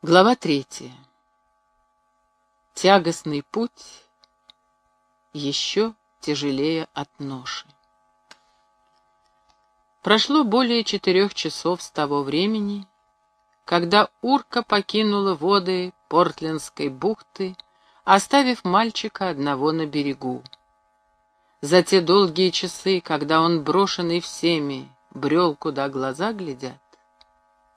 Глава третья. Тягостный путь еще тяжелее от ноши. Прошло более четырех часов с того времени, когда Урка покинула воды Портлендской бухты, оставив мальчика одного на берегу. За те долгие часы, когда он, брошенный всеми, брел, куда глаза глядят,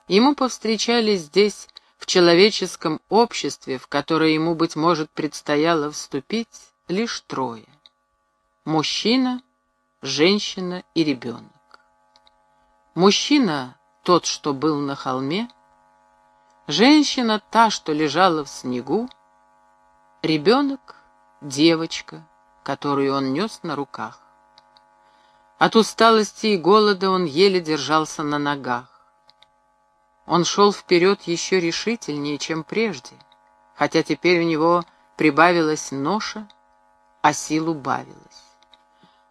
ему повстречались здесь в человеческом обществе, в которое ему, быть может, предстояло вступить, лишь трое. Мужчина, женщина и ребенок. Мужчина — тот, что был на холме, женщина — та, что лежала в снегу, ребенок — девочка, которую он нес на руках. От усталости и голода он еле держался на ногах. Он шел вперед еще решительнее, чем прежде, хотя теперь у него прибавилась ноша, а сил убавилась.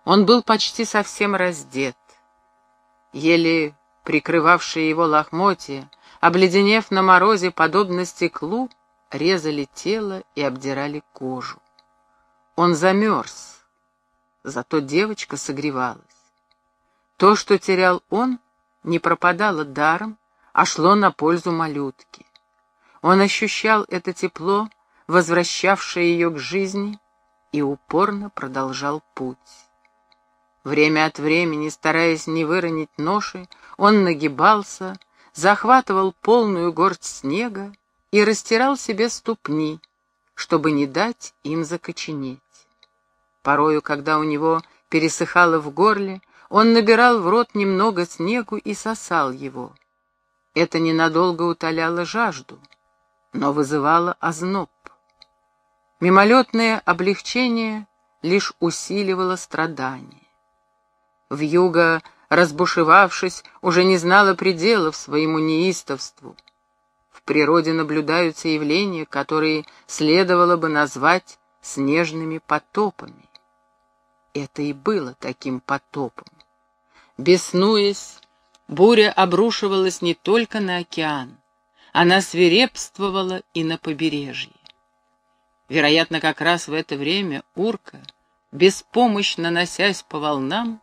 Он был почти совсем раздет. Еле прикрывавшие его лохмотья, обледенев на морозе, подобно стеклу, резали тело и обдирали кожу. Он замерз, зато девочка согревалась. То, что терял он, не пропадало даром, а шло на пользу малютке. Он ощущал это тепло, возвращавшее ее к жизни, и упорно продолжал путь. Время от времени, стараясь не выронить ноши, он нагибался, захватывал полную горсть снега и растирал себе ступни, чтобы не дать им закоченеть. Порою, когда у него пересыхало в горле, он набирал в рот немного снегу и сосал его. Это ненадолго утоляло жажду, но вызывало озноб. Мимолетное облегчение лишь усиливало страдания. Вьюга, разбушевавшись, уже не знала пределов своему неистовству. В природе наблюдаются явления, которые следовало бы назвать снежными потопами. Это и было таким потопом. Беснуясь, Буря обрушивалась не только на океан, она свирепствовала и на побережье. Вероятно, как раз в это время урка, беспомощно носясь по волнам,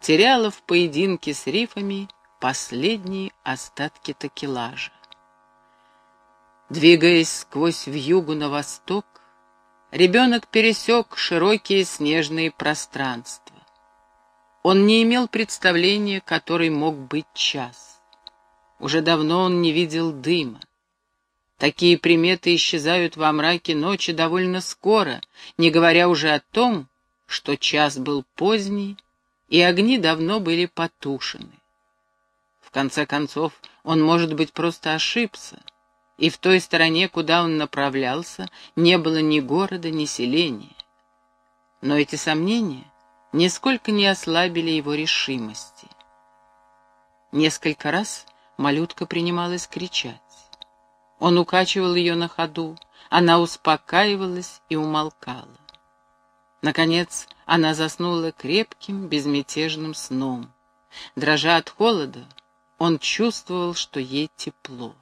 теряла в поединке с рифами последние остатки такелажа. Двигаясь сквозь вьюгу на восток, ребенок пересек широкие снежные пространства. Он не имел представления, который мог быть час. Уже давно он не видел дыма. Такие приметы исчезают во мраке ночи довольно скоро, не говоря уже о том, что час был поздний, и огни давно были потушены. В конце концов, он, может быть, просто ошибся, и в той стороне, куда он направлялся, не было ни города, ни селения. Но эти сомнения нисколько не ослабили его решимости. Несколько раз малютка принималась кричать. Он укачивал ее на ходу, она успокаивалась и умолкала. Наконец она заснула крепким, безмятежным сном. Дрожа от холода, он чувствовал, что ей тепло.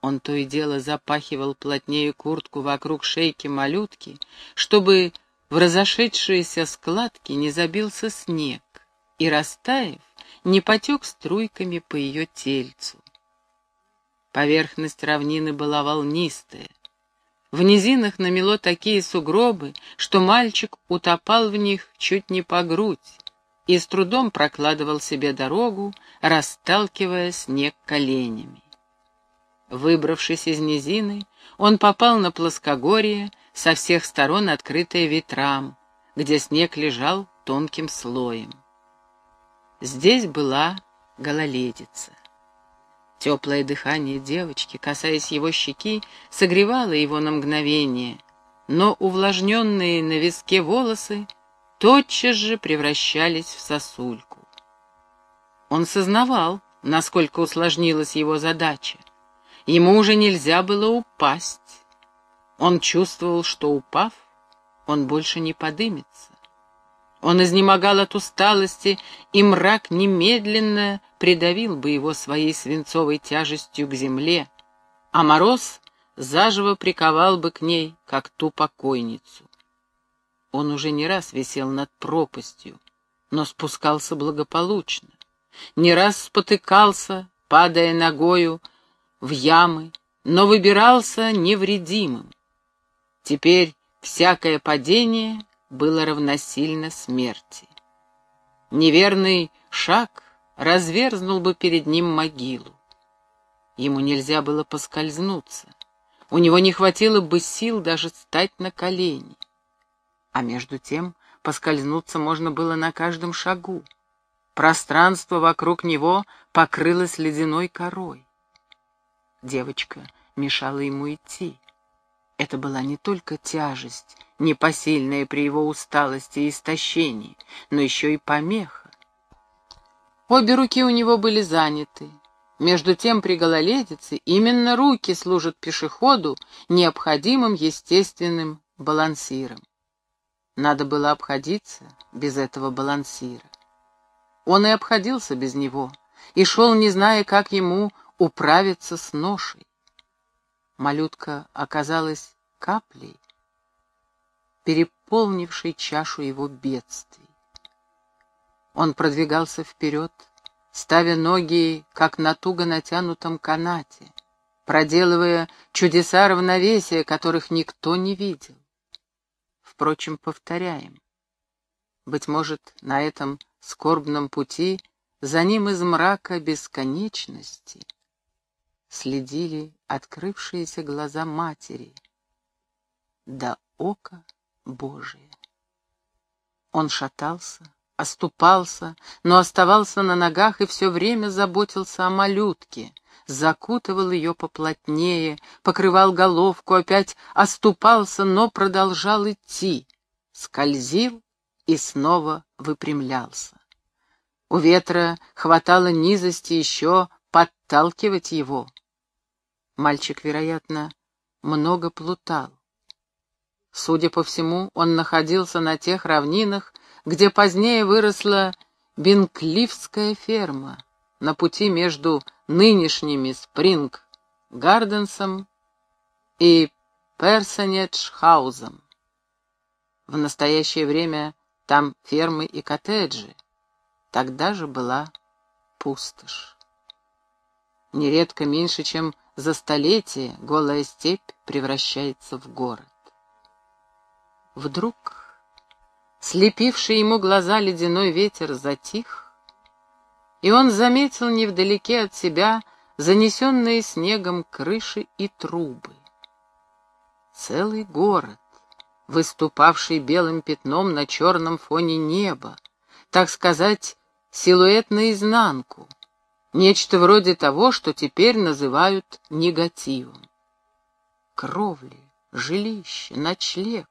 Он то и дело запахивал плотнее куртку вокруг шейки малютки, чтобы в разошедшиеся складки не забился снег и, растаяв, не потек струйками по ее тельцу. Поверхность равнины была волнистая. В низинах намело такие сугробы, что мальчик утопал в них чуть не по грудь и с трудом прокладывал себе дорогу, расталкивая снег коленями. Выбравшись из низины, он попал на плоскогорье, со всех сторон открытое ветрам, где снег лежал тонким слоем. Здесь была гололедица. Теплое дыхание девочки, касаясь его щеки, согревало его на мгновение, но увлажненные на виске волосы тотчас же превращались в сосульку. Он сознавал, насколько усложнилась его задача. Ему уже нельзя было упасть. Он чувствовал, что, упав, он больше не подымется. Он изнемогал от усталости, и мрак немедленно придавил бы его своей свинцовой тяжестью к земле. а мороз заживо приковал бы к ней, как ту покойницу. Он уже не раз висел над пропастью, но спускался благополучно, не раз спотыкался, падая ногою в ямы, но выбирался невредимым. Теперь всякое падение было равносильно смерти. Неверный шаг разверзнул бы перед ним могилу. Ему нельзя было поскользнуться. У него не хватило бы сил даже стать на колени. А между тем поскользнуться можно было на каждом шагу. Пространство вокруг него покрылось ледяной корой. Девочка мешала ему идти. Это была не только тяжесть, непосильная при его усталости и истощении, но еще и помеха. Обе руки у него были заняты. Между тем при гололедице именно руки служат пешеходу необходимым естественным балансиром. Надо было обходиться без этого балансира. Он и обходился без него, и шел, не зная, как ему управиться с ношей. Малютка оказалась каплей, переполнившей чашу его бедствий. Он продвигался вперед, ставя ноги, как на туго натянутом канате, проделывая чудеса равновесия, которых никто не видел. Впрочем, повторяем. Быть может, на этом скорбном пути за ним из мрака бесконечности следили открывшиеся глаза матери до ока Божия. Он шатался, оступался, но оставался на ногах и все время заботился о малютке, закутывал ее поплотнее, покрывал головку, опять оступался, но продолжал идти, скользил и снова выпрямлялся. У ветра хватало низости еще подталкивать его. Мальчик, вероятно, много плутал. Судя по всему, он находился на тех равнинах, где позднее выросла Бинкливская ферма, на пути между нынешними Спринг-Гарденсом и Персонедж-хаузом. В настоящее время там фермы и коттеджи. Тогда же была пустошь. Нередко меньше, чем за столетие, голая степь превращается в город. Вдруг Слепивший ему глаза ледяной ветер затих, и он заметил невдалеке от себя занесенные снегом крыши и трубы. Целый город, выступавший белым пятном на черном фоне неба, так сказать, силуэт наизнанку, нечто вроде того, что теперь называют негативом. Кровли, жилище, ночлег,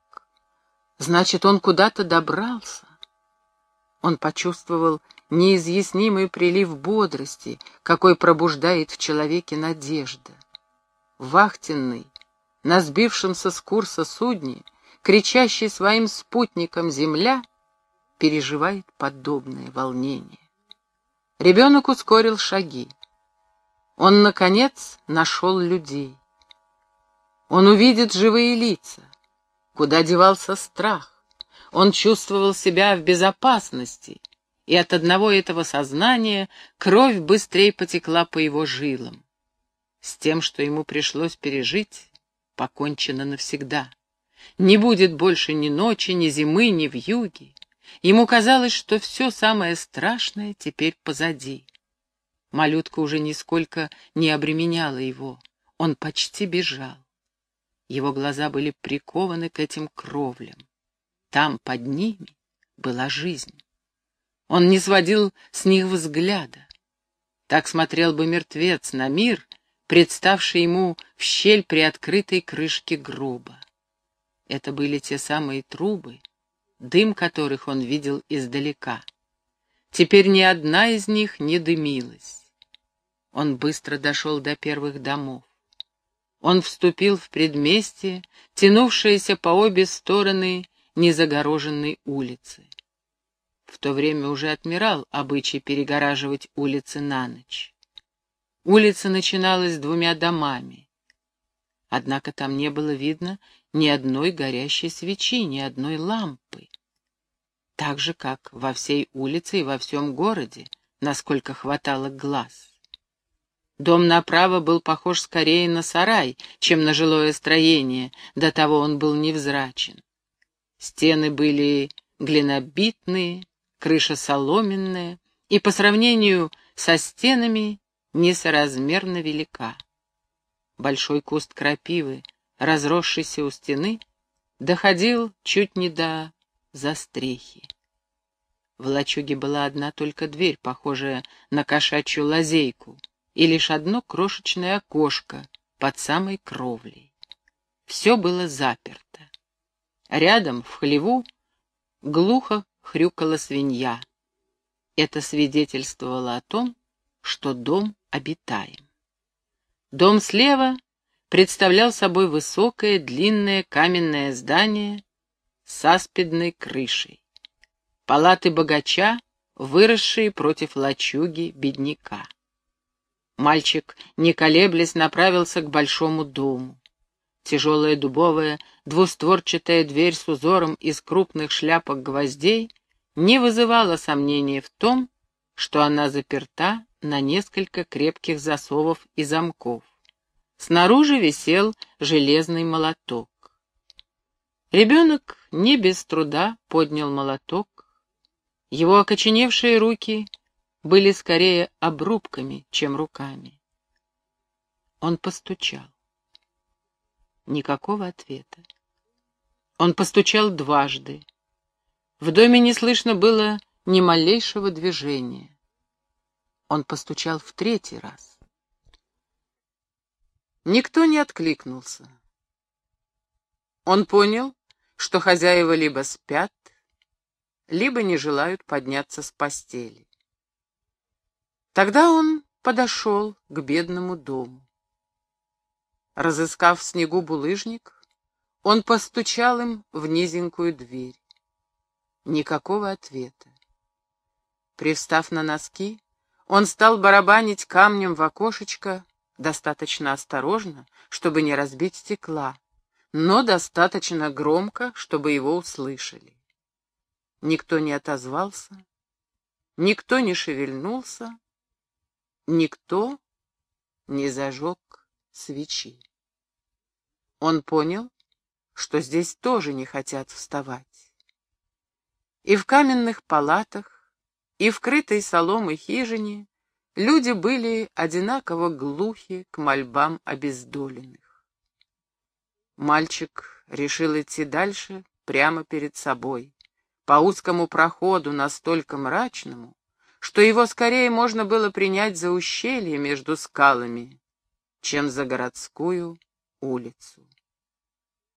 Значит, он куда-то добрался. Он почувствовал неизъяснимый прилив бодрости, какой пробуждает в человеке надежда. Вахтенный, на сбившемся с курса судне, кричащий своим спутникам земля, переживает подобное волнение. Ребенок ускорил шаги. Он, наконец, нашел людей. Он увидит живые лица. Куда девался страх? Он чувствовал себя в безопасности, и от одного этого сознания кровь быстрее потекла по его жилам. С тем, что ему пришлось пережить, покончено навсегда. Не будет больше ни ночи, ни зимы, ни вьюги. Ему казалось, что все самое страшное теперь позади. Малютка уже нисколько не обременяла его. Он почти бежал. Его глаза были прикованы к этим кровлям. Там, под ними, была жизнь. Он не сводил с них взгляда. Так смотрел бы мертвец на мир, представший ему в щель при открытой крышке гроба. Это были те самые трубы, дым которых он видел издалека. Теперь ни одна из них не дымилась. Он быстро дошел до первых домов. Он вступил в предместье, тянувшееся по обе стороны незагороженной улицы. В то время уже отмирал обычай перегораживать улицы на ночь. Улица начиналась двумя домами, Однако там не было видно ни одной горящей свечи, ни одной лампы. Так же, как во всей улице и во всем городе, насколько хватало глаз. Дом направо был похож скорее на сарай, чем на жилое строение, до того он был невзрачен. Стены были глинобитные, крыша соломенная, и по сравнению со стенами несоразмерно велика. Большой куст крапивы, разросшийся у стены, доходил чуть не до застрехи. В лачуге была одна только дверь, похожая на кошачью лазейку, и лишь одно крошечное окошко под самой кровлей. Все было заперто. Рядом, в хлеву, глухо хрюкала свинья. Это свидетельствовало о том, что дом обитаем. Дом слева представлял собой высокое длинное каменное здание с аспидной крышей. Палаты богача, выросшие против лачуги бедняка. Мальчик, не колеблясь, направился к большому дому. Тяжелая дубовая двустворчатая дверь с узором из крупных шляпок гвоздей не вызывала сомнения в том, что она заперта на несколько крепких засовов и замков. Снаружи висел железный молоток. Ребенок не без труда поднял молоток. Его окоченевшие руки были скорее обрубками, чем руками. Он постучал. Никакого ответа. Он постучал дважды. В доме не слышно было ни малейшего движения. Он постучал в третий раз. Никто не откликнулся. Он понял, что хозяева либо спят, либо не желают подняться с постели. Тогда он подошел к бедному дому. Разыскав в снегу булыжник, он постучал им в низенькую дверь. Никакого ответа. Привстав на носки, он стал барабанить камнем в окошечко достаточно осторожно, чтобы не разбить стекла, но достаточно громко, чтобы его услышали. Никто не отозвался, никто не шевельнулся, Никто не зажег свечи. Он понял, что здесь тоже не хотят вставать. И в каменных палатах, и в крытой соломой хижине люди были одинаково глухи к мольбам обездоленных. Мальчик решил идти дальше прямо перед собой, по узкому проходу настолько мрачному, что его скорее можно было принять за ущелье между скалами, чем за городскую улицу.